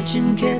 fortune kept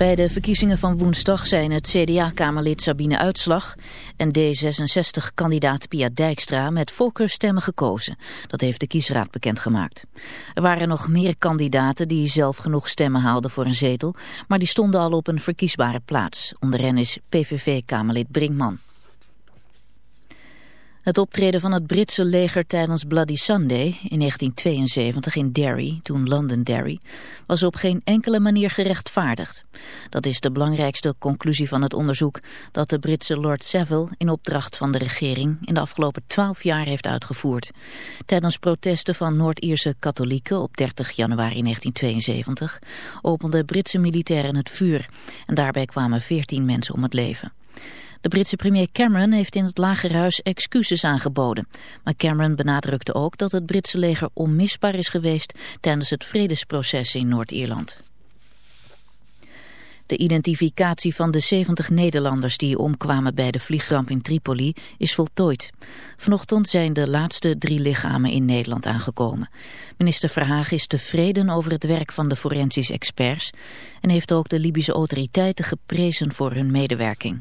Bij de verkiezingen van woensdag zijn het CDA-kamerlid Sabine Uitslag en D66-kandidaat Pia Dijkstra met voorkeurstemmen gekozen. Dat heeft de kiesraad bekendgemaakt. Er waren nog meer kandidaten die zelf genoeg stemmen haalden voor een zetel, maar die stonden al op een verkiesbare plaats. Onder hen is PVV-kamerlid Brinkman. Het optreden van het Britse leger tijdens Bloody Sunday in 1972 in Derry, toen Londonderry, was op geen enkele manier gerechtvaardigd. Dat is de belangrijkste conclusie van het onderzoek dat de Britse Lord Savile in opdracht van de regering in de afgelopen twaalf jaar heeft uitgevoerd. Tijdens protesten van Noord-Ierse katholieken op 30 januari 1972 openden Britse militairen het vuur en daarbij kwamen 14 mensen om het leven. De Britse premier Cameron heeft in het Lagerhuis excuses aangeboden. Maar Cameron benadrukte ook dat het Britse leger onmisbaar is geweest tijdens het vredesproces in Noord-Ierland. De identificatie van de 70 Nederlanders die omkwamen bij de vliegramp in Tripoli is voltooid. Vanochtend zijn de laatste drie lichamen in Nederland aangekomen. Minister Verhaag is tevreden over het werk van de forensisch experts en heeft ook de Libische autoriteiten geprezen voor hun medewerking.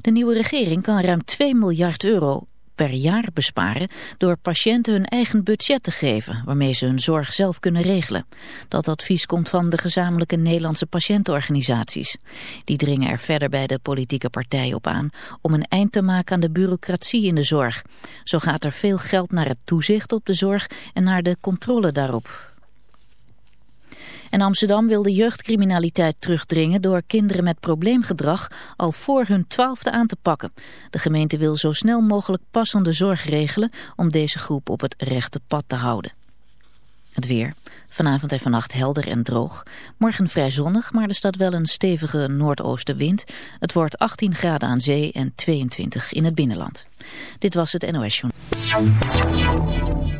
De nieuwe regering kan ruim 2 miljard euro per jaar besparen door patiënten hun eigen budget te geven, waarmee ze hun zorg zelf kunnen regelen. Dat advies komt van de gezamenlijke Nederlandse patiëntenorganisaties. Die dringen er verder bij de politieke partijen op aan om een eind te maken aan de bureaucratie in de zorg. Zo gaat er veel geld naar het toezicht op de zorg en naar de controle daarop. En Amsterdam wil de jeugdcriminaliteit terugdringen door kinderen met probleemgedrag al voor hun twaalfde aan te pakken. De gemeente wil zo snel mogelijk passende zorg regelen om deze groep op het rechte pad te houden. Het weer. Vanavond en vannacht helder en droog. Morgen vrij zonnig, maar er staat wel een stevige noordoostenwind. Het wordt 18 graden aan zee en 22 in het binnenland. Dit was het NOS Journal.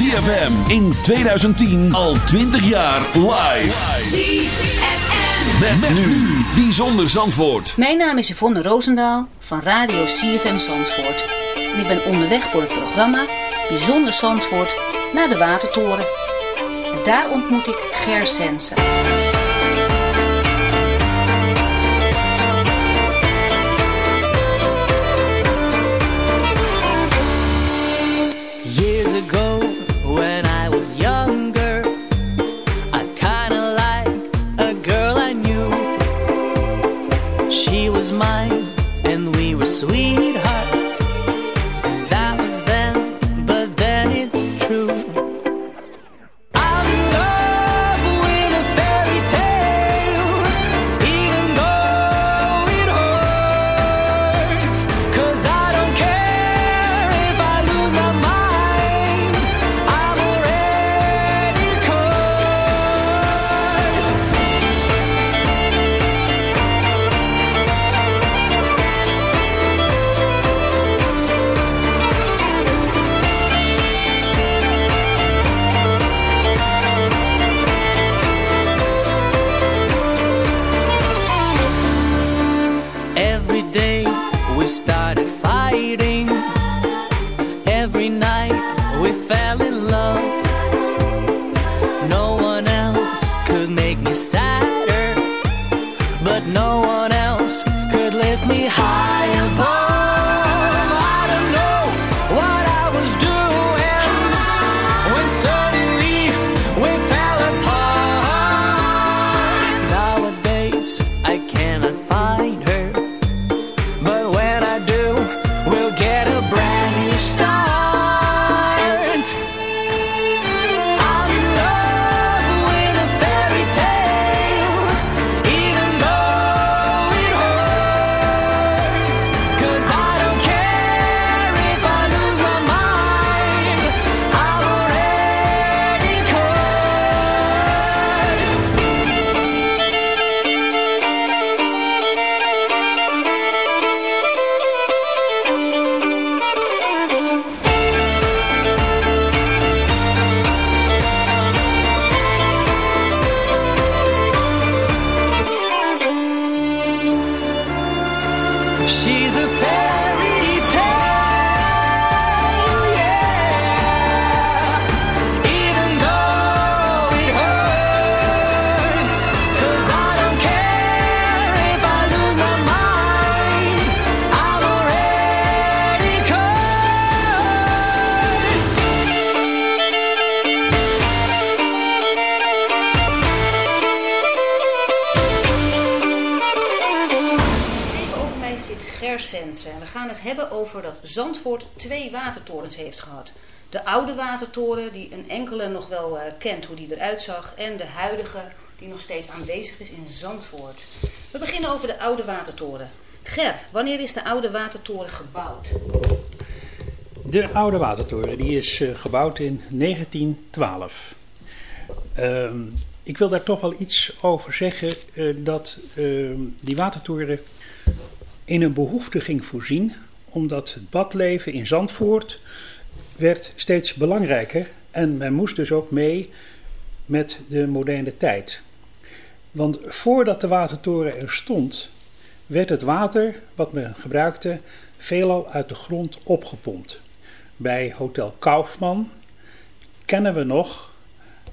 ZFM in 2010 al 20 jaar live. ZFM. Met, nu. Bijzonder Zandvoort. Mijn naam is Yvonne Roosendaal van Radio CFM Zandvoort. En ik ben onderweg voor het programma Bijzonder Zandvoort naar de Watertoren. En daar ontmoet ik Ger Sensen. Zandvoort twee watertorens heeft gehad. De oude watertoren, die een enkele nog wel eh, kent hoe die eruit zag. En de huidige, die nog steeds aanwezig is in Zandvoort. We beginnen over de oude watertoren. Ger, wanneer is de oude watertoren gebouwd? De oude watertoren die is eh, gebouwd in 1912. Ehm, ik wil daar toch wel iets over zeggen eh, dat ehm, die watertoren in een behoefte ging voorzien, omdat het badleven in Zandvoort werd steeds belangrijker en men moest dus ook mee met de moderne tijd. Want voordat de watertoren er stond, werd het water wat men gebruikte veelal uit de grond opgepompt. Bij Hotel Kaufman kennen we nog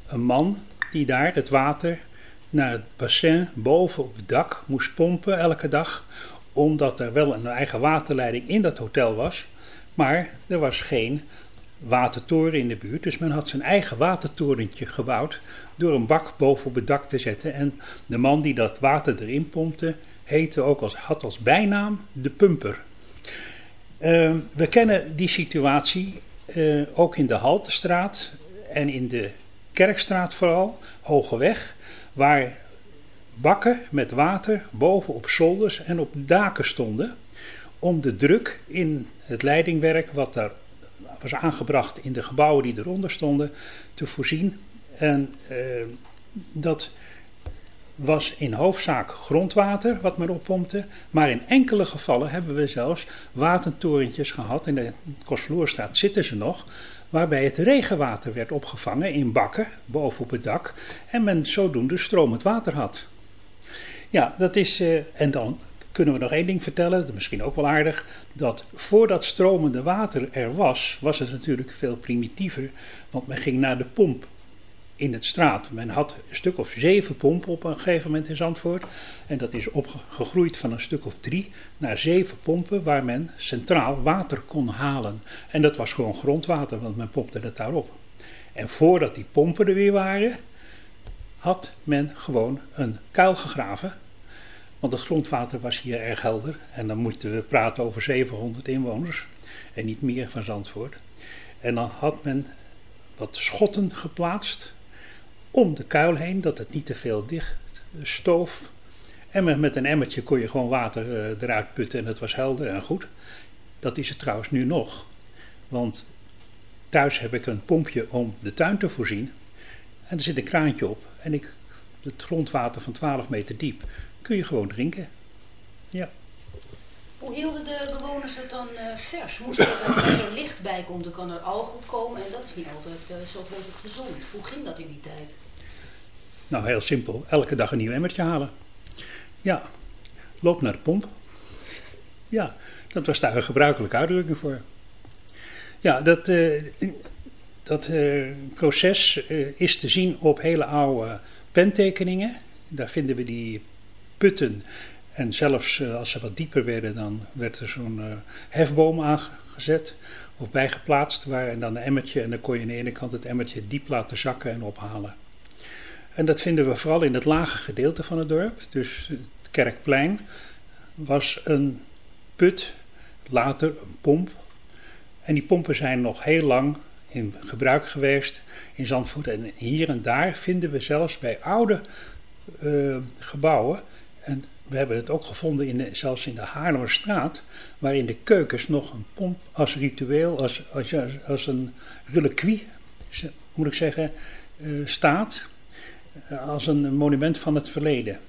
een man die daar het water naar het bassin boven op het dak moest pompen elke dag, omdat er wel een eigen waterleiding in dat hotel was, maar er was geen watertoren in de buurt. Dus men had zijn eigen watertorentje gebouwd door een bak boven op het dak te zetten. En de man die dat water erin pompte, heette ook als, had als bijnaam de pumper. Uh, we kennen die situatie uh, ook in de Haltestraat en in de Kerkstraat vooral, Hogeweg, waar bakken met water boven op zolders en op daken stonden om de druk in het leidingwerk wat daar was aangebracht in de gebouwen die eronder stonden te voorzien. En uh, dat was in hoofdzaak grondwater wat men oppompte. Maar in enkele gevallen hebben we zelfs watertorentjes gehad. In de Kostvloerstraat zitten ze nog. Waarbij het regenwater werd opgevangen in bakken boven op het dak. En men zodoende stromend water had. Ja, dat is. Uh, en dan kunnen we nog één ding vertellen, dat is misschien ook wel aardig. Dat voordat stromende water er was, was het natuurlijk veel primitiever. Want men ging naar de pomp in het straat. Men had een stuk of zeven pompen op een gegeven moment in Zandvoort. En dat is opgegroeid van een stuk of drie naar zeven pompen waar men centraal water kon halen. En dat was gewoon grondwater, want men pompte het daarop. En voordat die pompen er weer waren, had men gewoon een kuil gegraven. Want het grondwater was hier erg helder. En dan moeten we praten over 700 inwoners. En niet meer van Zandvoort. En dan had men wat schotten geplaatst om de kuil heen, dat het niet te veel dicht stoof. En met een emmertje kon je gewoon water uh, eruit putten en het was helder en goed. Dat is het trouwens nu nog. Want thuis heb ik een pompje om de tuin te voorzien. En er zit een kraantje op. En ik, het grondwater van 12 meter diep kun je gewoon drinken. Ja. Hoe hielden de bewoners het dan uh, vers? Moest er, als er licht bij komt, dan kan er alg op komen. En dat is niet altijd uh, zo vreselijk gezond. Hoe ging dat in die tijd? Nou, heel simpel. Elke dag een nieuw emmertje halen. Ja, loop naar de pomp. Ja, dat was daar een gebruikelijke uitdrukking voor. Ja, dat, uh, dat proces is te zien op hele oude pentekeningen. Daar vinden we die putten En zelfs eh, als ze wat dieper werden, dan werd er zo'n eh, hefboom aangezet of bijgeplaatst. Waar, en dan een emmertje en dan kon je aan de ene kant het emmertje diep laten zakken en ophalen. En dat vinden we vooral in het lage gedeelte van het dorp. Dus het Kerkplein was een put, later een pomp. En die pompen zijn nog heel lang in gebruik geweest in Zandvoort. En hier en daar vinden we zelfs bij oude uh, gebouwen. En we hebben het ook gevonden in zelfs in de Haarlemmerstraat, waarin de keukens nog een pomp als ritueel, als, als, een reliquie, moet ik zeggen, uh, staat. Uh, als een monument van het verleden.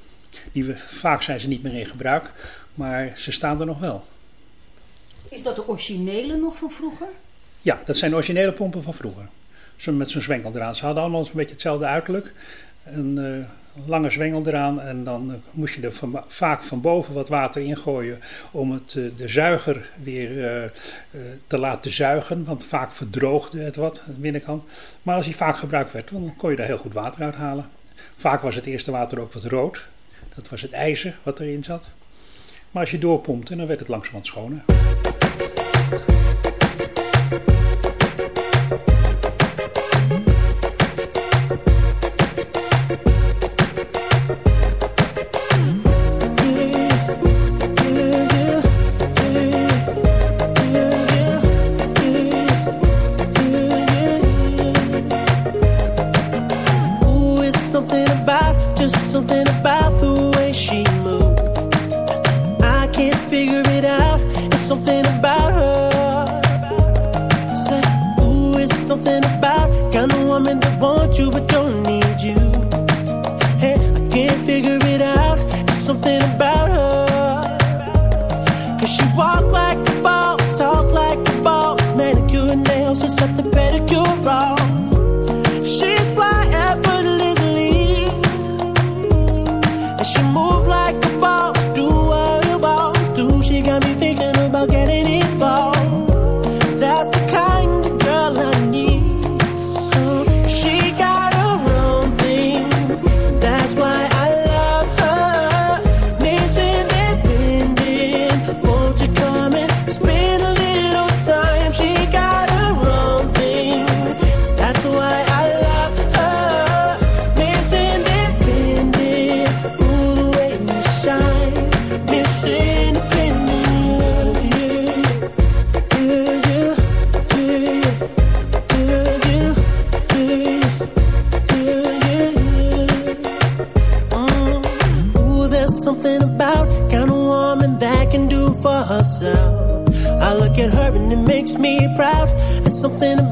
Die we, vaak zijn ze niet meer in gebruik, maar ze staan er nog wel. Is dat de originele nog van vroeger? Ja, dat zijn originele pompen van vroeger. Met zo'n zwengel eraan. Ze hadden allemaal een beetje hetzelfde uiterlijk. Een uh, lange zwengel eraan en dan uh, moest je er vaak van boven wat water ingooien om het, uh, de zuiger weer te laten zuigen. Want vaak verdroogde het wat aan de binnenkant. Maar als die vaak gebruikt werd, dan kon je daar heel goed water uit halen. Vaak was het eerste water ook wat rood. Dat was het ijzer wat erin zat. Maar als je doorpompte, dan werd het langzamerhand schoner. Bye. something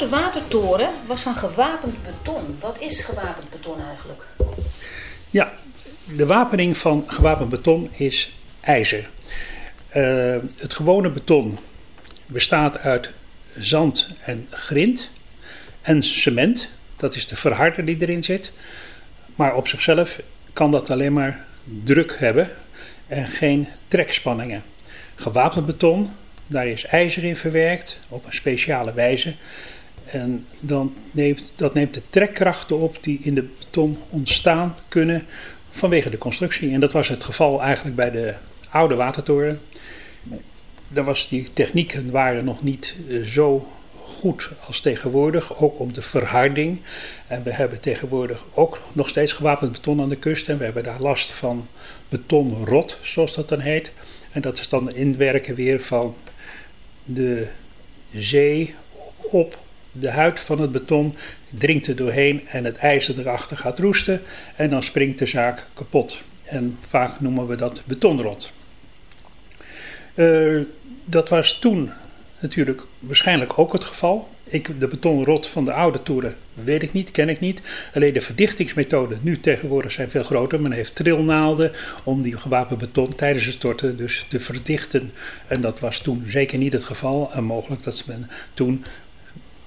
oude watertoren was van gewapend beton. Wat is gewapend beton eigenlijk? Ja, de wapening van gewapend beton is ijzer. Eh, het gewone beton bestaat uit zand en grind en cement. Dat is de verharder die erin zit. Maar op zichzelf kan dat alleen maar druk hebben en geen trekspanningen. Gewapend beton, daar is ijzer in verwerkt op een speciale wijze. En dan neemt, dat neemt de trekkrachten op die in de beton ontstaan kunnen vanwege de constructie. En dat was het geval eigenlijk bij de oude watertoren. Daar was die technieken waren nog niet eh, zo goed als tegenwoordig, ook om de verharding. En we hebben tegenwoordig ook nog steeds gewapend beton aan de kust en we hebben daar last van betonrot, zoals dat dan heet. En dat is dan inwerken weer van de zee op de huid van het beton dringt er doorheen en het ijzer erachter gaat roesten en dan springt de zaak kapot. En vaak noemen we dat betonrot. Uh, dat was toen natuurlijk waarschijnlijk ook het geval. Ik, de betonrot van de oude toeren weet ik niet, ken ik niet. Alleen de verdichtingsmethoden nu tegenwoordig zijn veel groter. Men heeft trilnaalden om die gewapend beton tijdens het storten dus te verdichten. En dat was toen zeker niet het geval. En mogelijk dat men toen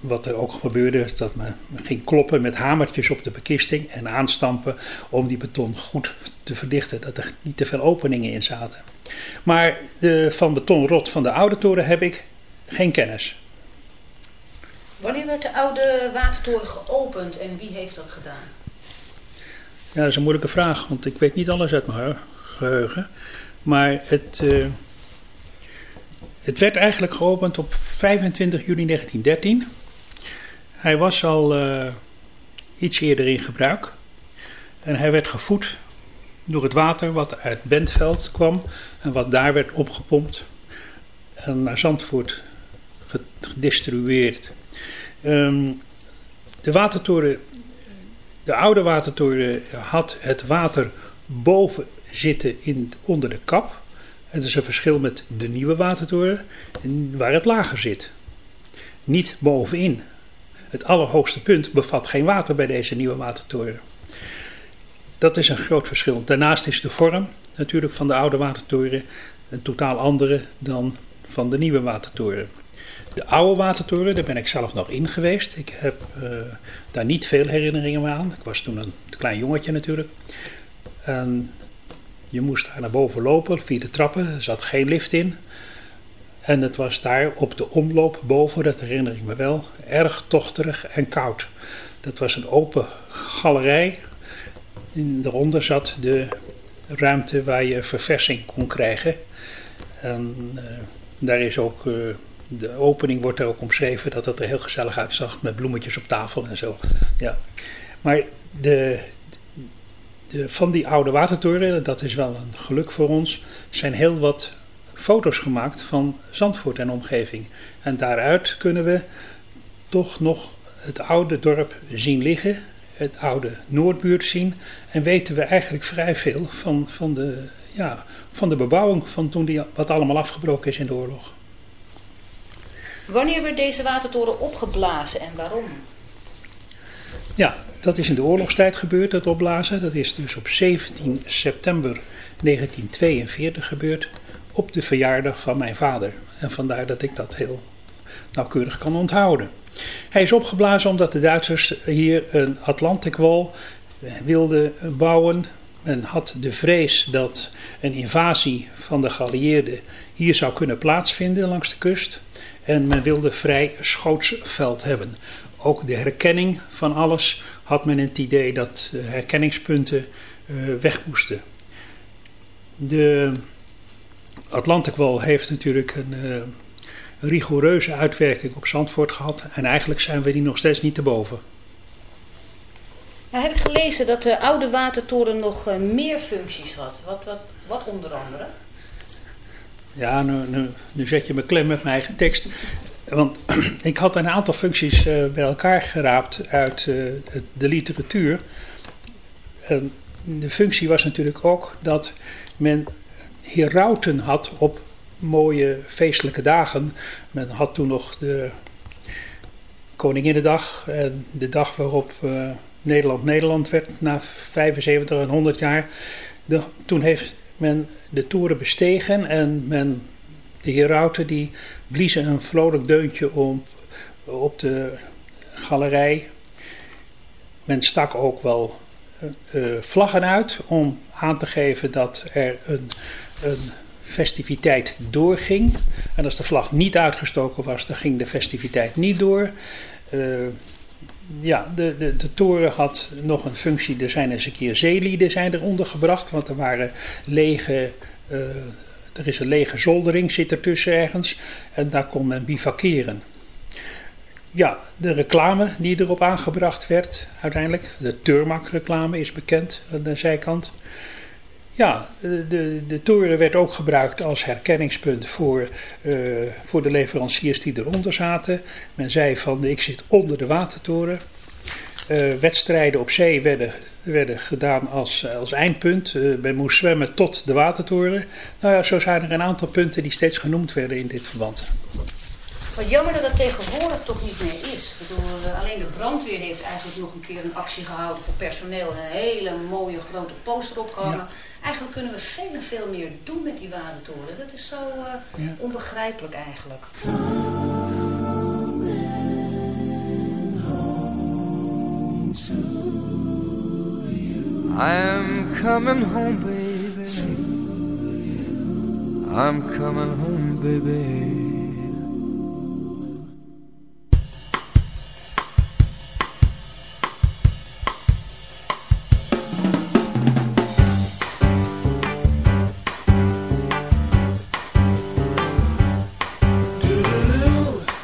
wat er ook gebeurde, dat men ging kloppen met hamertjes op de bekisting en aanstampen om die beton goed te verdichten, dat er niet te veel openingen in zaten. Maar de, van betonrot van de oude toren heb ik geen kennis. Wanneer werd de oude watertoren geopend en wie heeft dat gedaan? Ja, dat is een moeilijke vraag, want ik weet niet alles uit mijn geheugen. Maar het, uh, het werd eigenlijk geopend op 25 juni 1913. Hij was al uh, iets eerder in gebruik. En hij werd gevoed door het water wat uit Bentveld kwam en wat daar werd opgepompt en naar Zandvoort gedistribueerd. Um, de watertoren, de oude watertoren had het water boven zitten in, onder de kap. Het is een verschil met de nieuwe watertoren, waar het lager zit. Niet bovenin. Het allerhoogste punt bevat geen water bij deze nieuwe watertoren. Dat is een groot verschil. Daarnaast is de vorm natuurlijk van de oude watertoren een totaal andere dan van de nieuwe watertoren. De oude watertoren, daar ben ik zelf nog in geweest. Ik heb uh, daar niet veel herinneringen aan. Ik was toen een klein jongetje natuurlijk. En je moest daar naar boven lopen via de trappen. Er zat geen lift in. En het was daar op de omloop boven, dat herinner ik me wel, erg tochterig en koud. Dat was een open galerij. En daaronder zat de ruimte waar je verversing kon krijgen. En uh, daar is ook, uh, de opening wordt er ook omschreven dat het er heel gezellig uitzag met bloemetjes op tafel en zo. Ja. Maar de, de, van die oude watertoren, dat is wel een geluk voor ons, zijn heel wat foto's gemaakt van Zandvoort en omgeving. En daaruit kunnen we toch nog het oude dorp zien liggen, het oude Noordbuurt zien. En weten we eigenlijk vrij veel van, van, de, ja, van de bebouwing van toen die, wat allemaal afgebroken is in de oorlog. Wanneer werd deze watertoren opgeblazen en waarom? Ja, dat is in de oorlogstijd gebeurd, dat opblazen. Dat is dus op 17 september 1942 gebeurd op de verjaardag van mijn vader. En vandaar dat ik dat heel nauwkeurig kan onthouden. Hij is opgeblazen omdat de Duitsers hier een Atlantic Wall wilden bouwen. Men had de vrees dat een invasie van de geallieerden hier zou kunnen plaatsvinden langs de kust. En men wilde vrij schootsveld hebben. Ook de herkenning van alles had men het idee dat herkenningspunten uh, weg moesten. De Atlantic Wall heeft natuurlijk een uh, rigoureuze uitwerking op Zandvoort gehad. En eigenlijk zijn we die nog steeds niet te boven. Nou heb ik gelezen dat de oude watertoren nog uh, meer functies had. Wat, wat, wat onder andere? Ja, nu, nu, nu, zet je me klem met mijn eigen tekst. Want ik had een aantal functies uh, bij elkaar geraapt uit de literatuur. de functie was natuurlijk ook dat men herauten had op mooie feestelijke dagen. Men had toen nog de Koninginnedag en de dag waarop uh, Nederland Nederland werd na 75 en 100 jaar. Toen heeft men de toeren bestegen en men, de herauten die bliezen een vrolijk deuntje om, op de galerij. Men stak ook wel uh, vlaggen uit om aan te geven dat er een een festiviteit doorging. En als de vlag niet uitgestoken was, dan ging de festiviteit niet door. Uh, ja, de, de, de toren had nog een functie. Er zijn eens een keer zeelieden zijn eronder gebracht, want er waren lege. Uh, er is een lege zoldering, zit ertussen ergens. En daar kon men bivakeren. Ja, de reclame die erop aangebracht werd uiteindelijk. De Turmak reclame is bekend aan de zijkant. Ja, de, de toren werd ook gebruikt als herkenningspunt voor, eh, voor de leveranciers die eronder zaten. Men zei van ik zit onder de watertoren. Eh, wedstrijden op zee werden, werden gedaan als, als eindpunt. Eh, men moest zwemmen tot de watertoren. Nou ja, zo zijn er een aantal punten die steeds genoemd werden in dit verband. Wat jammer dat dat tegenwoordig toch niet meer is. Ik bedoel, eh, alleen de brandweer heeft eigenlijk nog een keer een actie gehouden voor personeel. En een hele mooie grote poster opgehangen. Eigenlijk kunnen we veel en veel meer doen met die watertoren. Dat is zo eh, Ja. onbegrijpelijk eigenlijk. I'm coming home, baby. I'm coming home, baby.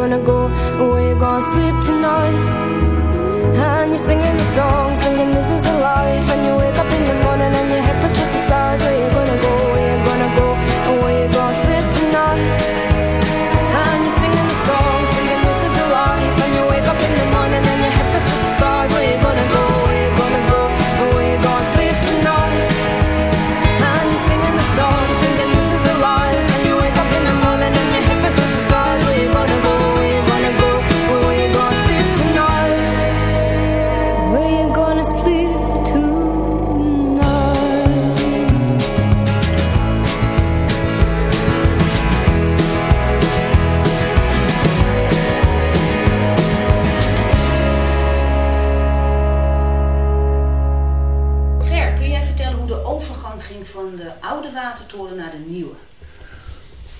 gonna go? Where you gonna sleep tonight? And you're singing the songs, thinking this is a life.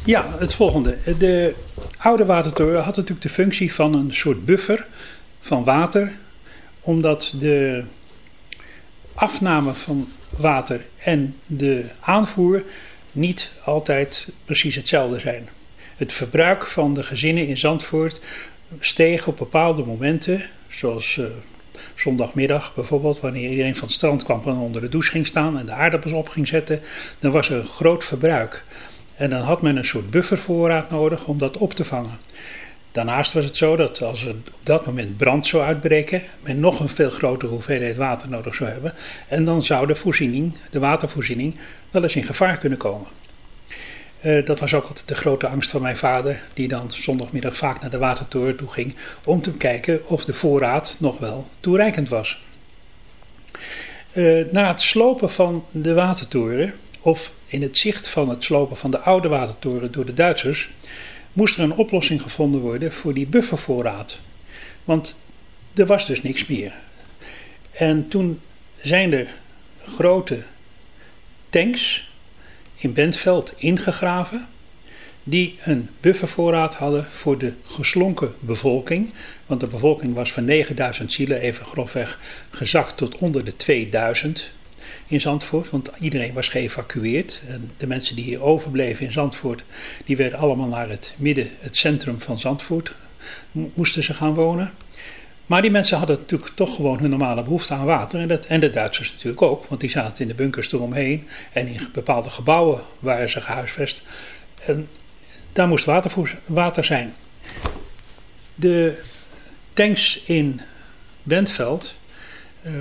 Ja, het volgende. De oude watertoren had natuurlijk de functie van een soort buffer van water, omdat de afname van water en de aanvoer niet altijd precies hetzelfde zijn. Het verbruik van de gezinnen in Zandvoort steeg op bepaalde momenten, zoals eh, zondagmiddag bijvoorbeeld, wanneer iedereen van het strand kwam en onder de douche ging staan en de aardappels op ging zetten, dan was er een groot verbruik. En dan had men een soort buffervoorraad nodig om dat op te vangen. Daarnaast was het zo dat als er op dat moment brand zou uitbreken, men nog een veel grotere hoeveelheid water nodig zou hebben. En dan zou de voorziening, de watervoorziening, wel eens in gevaar kunnen komen. Eh, dat was ook altijd de grote angst van mijn vader, die dan zondagmiddag vaak naar de watertoren toe ging om te kijken of de voorraad nog wel toereikend was. Eh, na het slopen van de watertoren, of in het zicht van het slopen van de oude watertoren door de Duitsers, moest er een oplossing gevonden worden voor die buffervoorraad. Want er was dus niks meer. En toen zijn er grote tanks in Bentveld ingegraven die een buffervoorraad hadden voor de geslonken bevolking. Want de bevolking was van 9000 zielen even grofweg gezakt tot onder de 2000 in Zandvoort. Want iedereen was geëvacueerd. En de mensen die hier overbleven in Zandvoort, die werden allemaal naar het midden, het centrum van Zandvoort, mo- moesten ze gaan wonen. Maar die mensen hadden natuurlijk toch gewoon hun normale behoefte aan water. En, dat, en de Duitsers natuurlijk ook, want die zaten in de bunkers eromheen. En in bepaalde gebouwen waren ze gehuisvest. En daar moest watervoer, water zijn. De tanks in Bentveld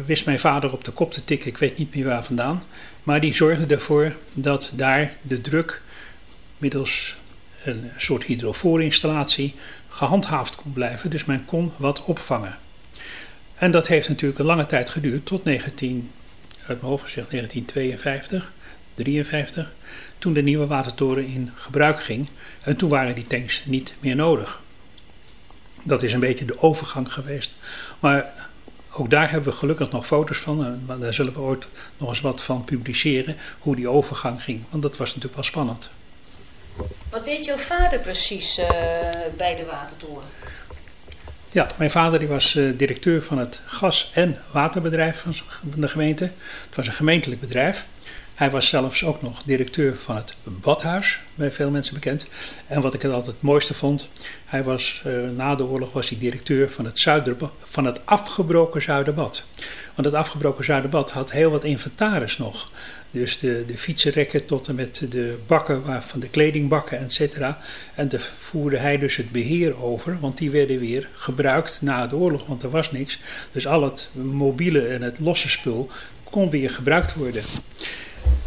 wist mijn vader op de kop te tikken, ik weet niet meer waar vandaan. Maar die zorgden ervoor dat daar de druk middels een soort hydrofoorinstallatie gehandhaafd kon blijven. Dus men kon wat opvangen. En dat heeft natuurlijk een lange tijd geduurd, tot 19, uit mijn hoofd gezegd 1952, 53, toen de nieuwe watertoren in gebruik ging. En toen waren die tanks niet meer nodig. Dat is een beetje de overgang geweest. Maar ook daar hebben we gelukkig nog foto's van. en Daar zullen we ooit nog eens wat van publiceren. Hoe die overgang ging. Want dat was natuurlijk wel spannend. Wat deed jouw vader precies eh, bij de watertoren? Ja, mijn vader die was eh, directeur van het gas- en waterbedrijf van de gemeente. Het was een gemeentelijk bedrijf. Hij was zelfs ook nog directeur van het Badhuis, bij veel mensen bekend. En wat ik het altijd het mooiste vond, hij was, eh, na de oorlog was hij directeur van het, van het afgebroken Zuiderbad. Want het afgebroken Zuiderbad had heel wat inventaris nog. Dus de, de fietsenrekken tot en met de bakken van de kledingbakken, et cetera. En daar voerde hij dus het beheer over, want die werden weer gebruikt na de oorlog, want er was niks. Dus al het mobiele en het losse spul kon weer gebruikt worden.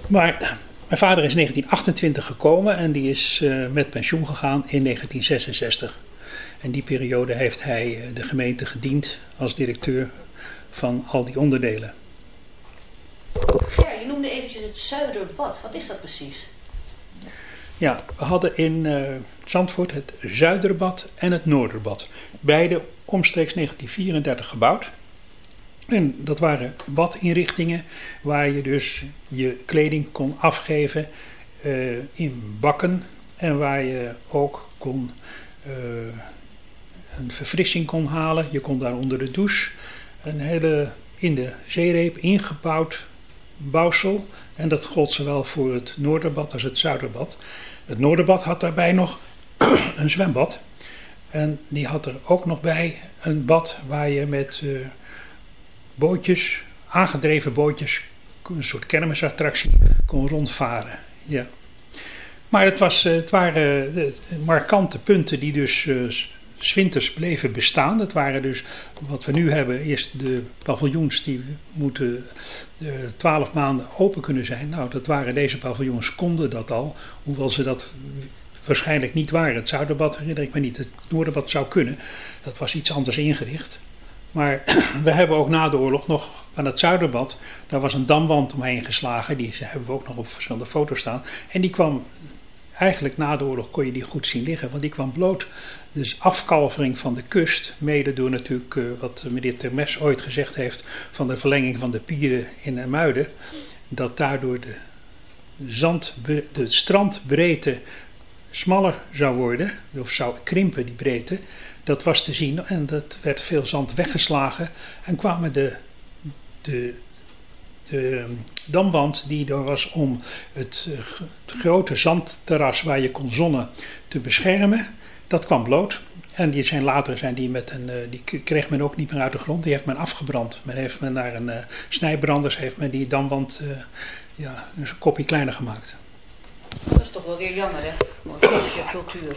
Maar mijn vader is in 1928 gekomen en die is eh, met pensioen gegaan in 1966. En die periode heeft hij eh, de gemeente gediend als directeur van al die onderdelen. Ger, je noemde eventjes het Zuiderbad. Wat is dat precies? Ja, we hadden in eh, Zandvoort het Zuiderbad en het Noorderbad. Beide omstreeks 1934 gebouwd. En dat waren badinrichtingen waar je dus je kleding kon afgeven eh, in bakken. En waar je ook kon, eh, een verfrissing kon halen. Je kon daar onder de douche een hele in de zeereep ingebouwd bouwsel. En dat gold zowel voor het Noorderbad als het Zuiderbad. Het Noorderbad had daarbij nog een zwembad. En die had er ook nog bij een bad waar je met eh, bootjes, aangedreven bootjes, een soort kermisattractie, kon rondvaren. Ja. Maar het, was, eh, het waren de markante punten die dus eh, s- 's winters bleven bestaan. Dat waren dus, wat we nu hebben, eerst de paviljoens die moeten eh, twaalf maanden open kunnen zijn. Nou, dat waren deze paviljoens, konden dat al, hoewel ze dat waarschijnlijk niet waren. Het Zuiderbad ik me niet. Het Noorderbad zou kunnen. Dat was iets anders ingericht. Maar we hebben ook na de oorlog nog aan het Zuiderbad, daar was een damwand omheen geslagen. Die hebben we ook nog op verschillende foto's staan. En die kwam, eigenlijk na de oorlog kon je die goed zien liggen, want die kwam bloot. Dus afkalvering van de kust, mede door natuurlijk eh, wat meneer Termes ooit gezegd heeft van de verlenging van de pieren in Muiden. Dat daardoor de, zand, de strandbreedte smaller zou worden, of zou krimpen die breedte, dat was te zien en dat werd veel zand weggeslagen en kwamen de, de, de damwand die er was om het, eh, grote zandterras waar je kon zonnen te beschermen, dat kwam bloot. En die zijn later zijn die met een, eh, die kreeg men ook niet meer uit de grond, die heeft men afgebrand. Men heeft men naar een eh, snijbranders heeft men die damwand ja, een kopje kleiner gemaakt. Dat is toch wel weer jammer, hè? Mooi cultuur.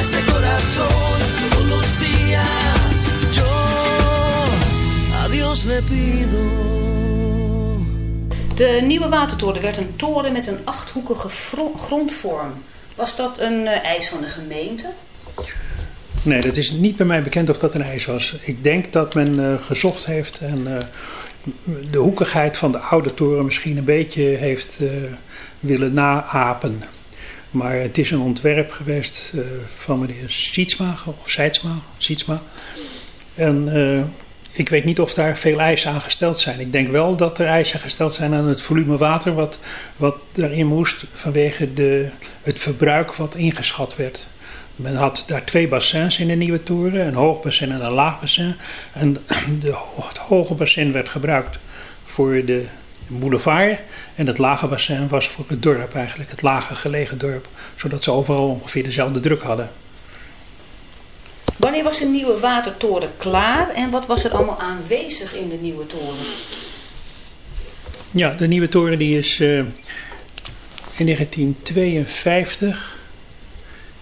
Este corazón. Todos los días yo a Dios le pido. De nieuwe watertoren werd een toren met een achthoekige grondvorm. Was dat een eh, eis van de gemeente? Nee, dat is niet bij mij bekend of dat een ijs was. Ik denk dat men eh, gezocht heeft en eh, de hoekigheid van de oude toren misschien een beetje heeft eh, willen naapen. Maar het is een ontwerp geweest eh, van meneer Sietsma, of Seidsma, Sietsma. En eh, ik weet niet of daar veel eisen aan gesteld zijn. Ik denk wel dat er eisen gesteld zijn aan het volume water wat, wat erin moest vanwege de, het verbruik wat ingeschat werd. Men had daar twee bassins in de nieuwe toren, een hoog bassin en een laag bassin. En de, het hoge bassin werd gebruikt voor de boulevard en het lage bassin was voor het dorp eigenlijk, het lage gelegen dorp. Zodat ze overal ongeveer dezelfde druk hadden. Wanneer was de nieuwe watertoren klaar en wat was er allemaal aanwezig in de nieuwe toren? Ja, de nieuwe toren die is eh, in 1952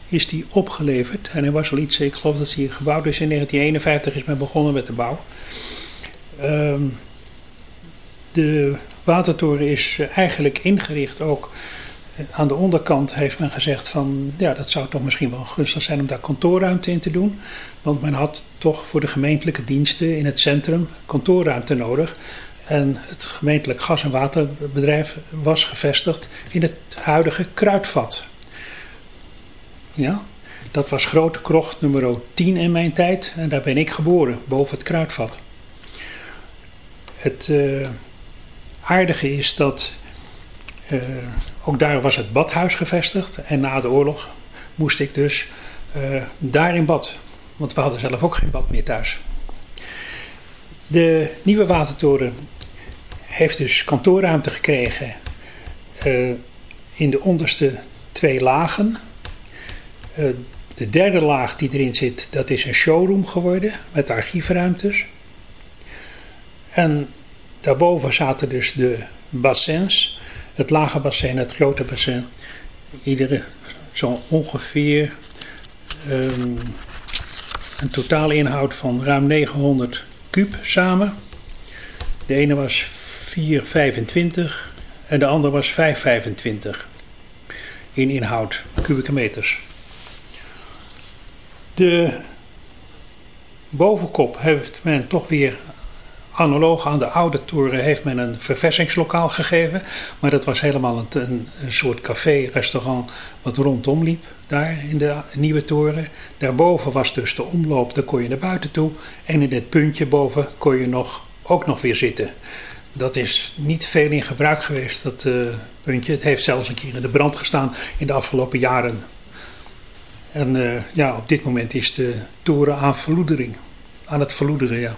is die opgeleverd. En er was al iets, ik geloof dat hij gebouwd is in 1951 is men begonnen met de bouw. Ehm, de watertoren is eh, eigenlijk ingericht ook. Aan de onderkant heeft men gezegd van ja, dat zou toch misschien wel gunstig zijn om daar kantoorruimte in te doen. Want men had toch voor de gemeentelijke diensten in het centrum kantoorruimte nodig. En het gemeentelijk gas- en waterbedrijf was gevestigd in het huidige kruidvat. Ja, dat was Grote Krocht nummer 10 in mijn tijd en daar ben ik geboren, boven het kruidvat. Het eh, aardige is dat eh, ook daar was het badhuis gevestigd en na de oorlog moest ik dus eh, daar in bad, want we hadden zelf ook geen bad meer thuis. De nieuwe watertoren heeft dus kantoorruimte gekregen eh, in de onderste twee lagen. De derde laag die erin zit, dat is een showroom geworden met archiefruimtes. En daarboven zaten dus de bassins. Het lage bassin, het grote bassin. Iedere zo ongeveer ehm, een totale inhoud van ruim 900 kub samen. De ene was 425 en de andere was 525 in inhoud, kubieke meters. De bovenkop heeft men toch weer analoog aan de oude toren heeft men een verversingslokaal gegeven. Maar dat was helemaal een, een, soort café, restaurant wat rondom liep daar in de nieuwe toren. Daarboven was dus de omloop, daar kon je naar buiten toe. En in het puntje boven kon je nog, ook nog weer zitten. Dat is niet veel in gebruik geweest, dat uh, puntje. Het heeft zelfs een keer in de brand gestaan in de afgelopen jaren. En uh, ja, op dit moment is de toren aan verloedering. Aan het verloederen, ja.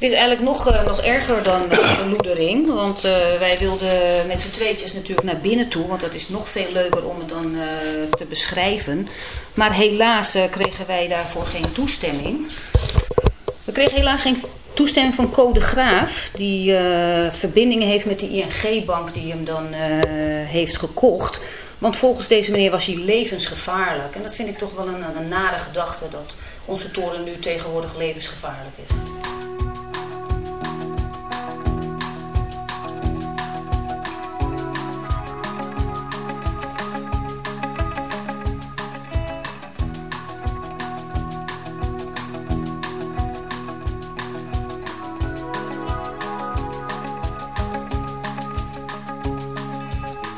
Dit is eigenlijk nog, uh, nog erger dan uh, verloedering. Want uh, wij wilden met z'n tweetjes natuurlijk naar binnen toe. Want dat is nog veel leuker om het dan te beschrijven. Maar helaas kregen wij daarvoor geen toestemming. We kregen helaas geen toestemming van Code Graaf. Die verbindingen heeft met de ING-bank die hem dan heeft gekocht. Want volgens deze meneer was hij levensgevaarlijk. En dat vind ik toch wel een, een nare gedachte. Dat onze toren nu tegenwoordig levensgevaarlijk is.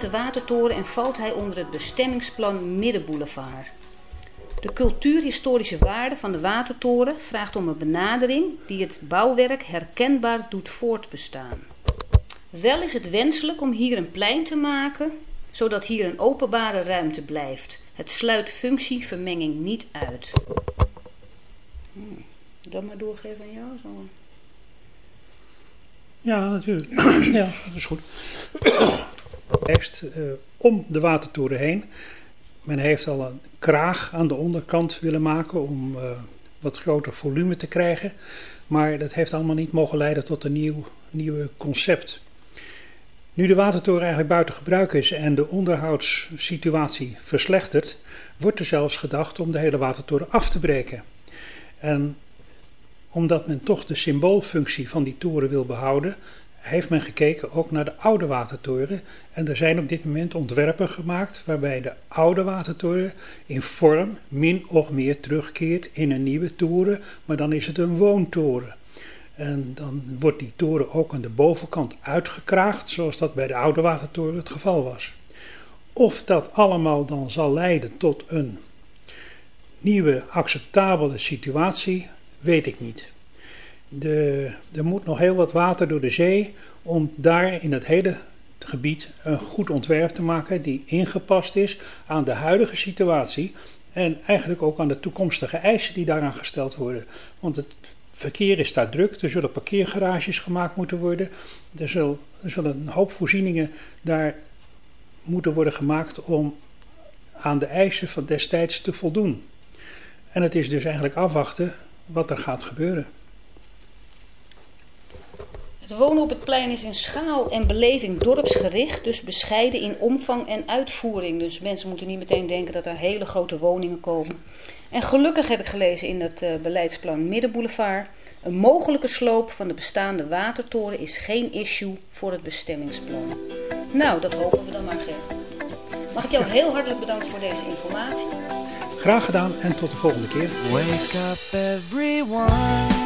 de watertoren en valt hij onder het bestemmingsplan Middenboulevard. De cultuurhistorische waarde van de watertoren vraagt om een benadering die het bouwwerk herkenbaar doet voortbestaan. Wel is het wenselijk om hier een plein te maken, zodat hier een openbare ruimte blijft. Het sluit functievermenging niet uit. Hmm, dat maar doorgeven aan jou. Zo. Ja, natuurlijk. ja, dat is goed. Tekst eh, om de watertoren heen. Men heeft al een kraag aan de onderkant willen maken om eh, wat groter volume te krijgen. Maar dat heeft allemaal niet mogen leiden tot een nieuw nieuwe concept. Nu de watertoren eigenlijk buiten gebruik is en de onderhoudssituatie verslechtert, wordt er zelfs gedacht om de hele watertoren af te breken. En omdat men toch de symboolfunctie van die toren wil behouden, heeft men gekeken ook naar de oude watertoren. En er zijn op dit moment ontwerpen gemaakt waarbij de oude watertoren in vorm min of meer terugkeert in een nieuwe toren, maar dan is het een woontoren. En dan wordt die toren ook aan de bovenkant uitgekraagd, zoals dat bij de oude watertoren het geval was. Of dat allemaal dan zal leiden tot een nieuwe acceptabele situatie, weet ik niet. De, er moet nog heel wat water door de zee om daar in het hele gebied een goed ontwerp te maken die ingepast is aan de huidige situatie en eigenlijk ook aan de toekomstige eisen die daaraan gesteld worden. Want het verkeer is daar druk, er zullen parkeergarages gemaakt moeten worden, er, zal, er zullen een hoop voorzieningen daar moeten worden gemaakt om aan de eisen van destijds te voldoen. En het is dus eigenlijk afwachten wat er gaat gebeuren. Het wonen op het plein is in schaal en beleving dorpsgericht, dus bescheiden in omvang en uitvoering. Dus mensen moeten niet meteen denken dat er hele grote woningen komen. En gelukkig heb ik gelezen in het uh, beleidsplan Middenboulevard. Een mogelijke sloop van de bestaande watertoren is geen issue voor het bestemmingsplan. Nou, dat hopen we dan maar, Ger. Mag ik jou heel hartelijk bedanken voor deze informatie. Graag gedaan en tot de volgende keer. Wake up everyone.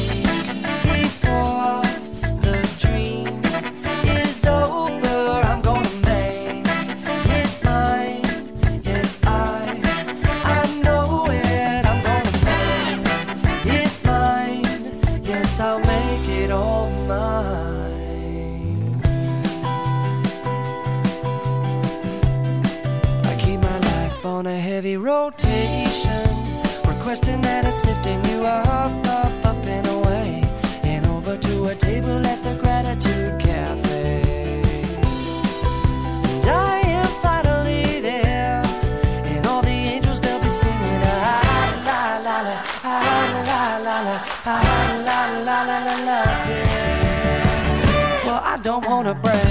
breath.